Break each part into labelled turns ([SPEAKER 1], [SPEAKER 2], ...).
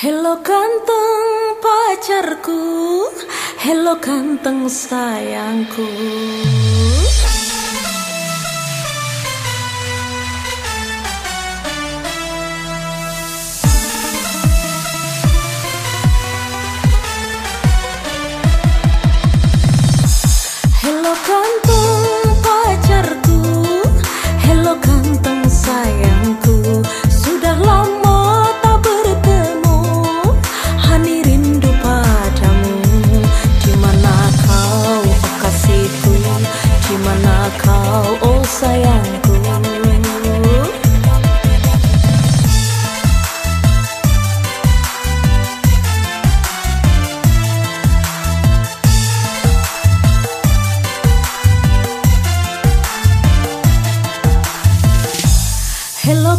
[SPEAKER 1] Hello ganteng pacarku, hello ganteng sayangku. Hello ganteng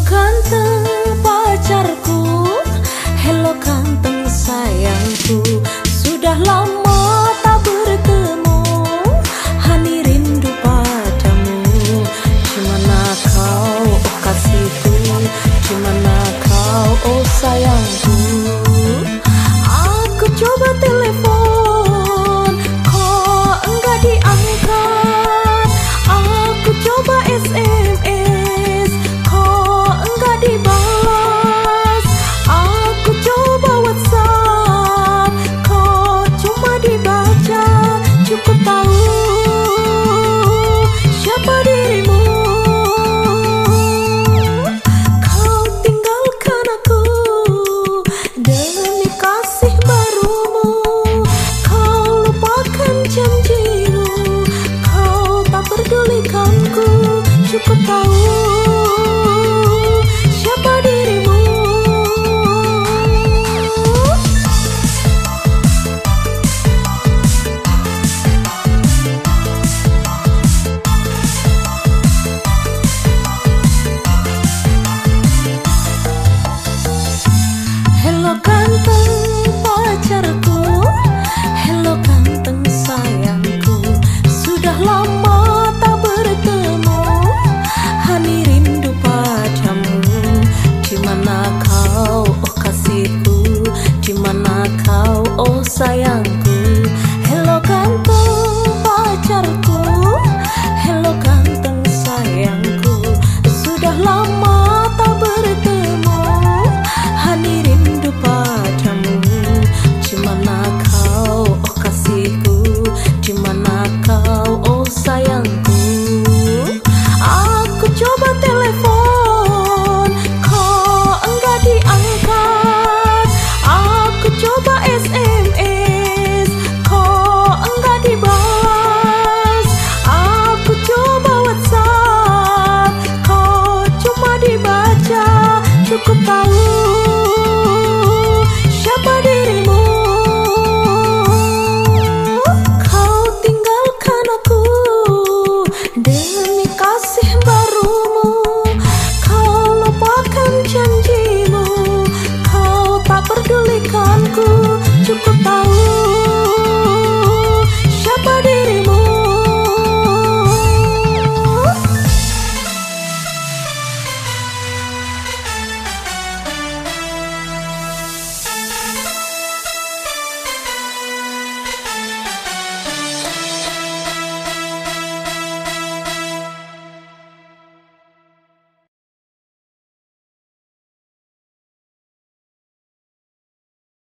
[SPEAKER 1] kanteng pacarku Hello kanteng sayangku. Sudah lama tak bertemu Hani rindu padamu. Cumana kau oh kasihku Cumana kau? Oh sayang. Hello ganteng pacarku Hello ganteng sayangku. Sudah lama tak bertemu. Hani rindu padamu. Gimana kau oh kasihku? Gimana kau oh sayangku? Có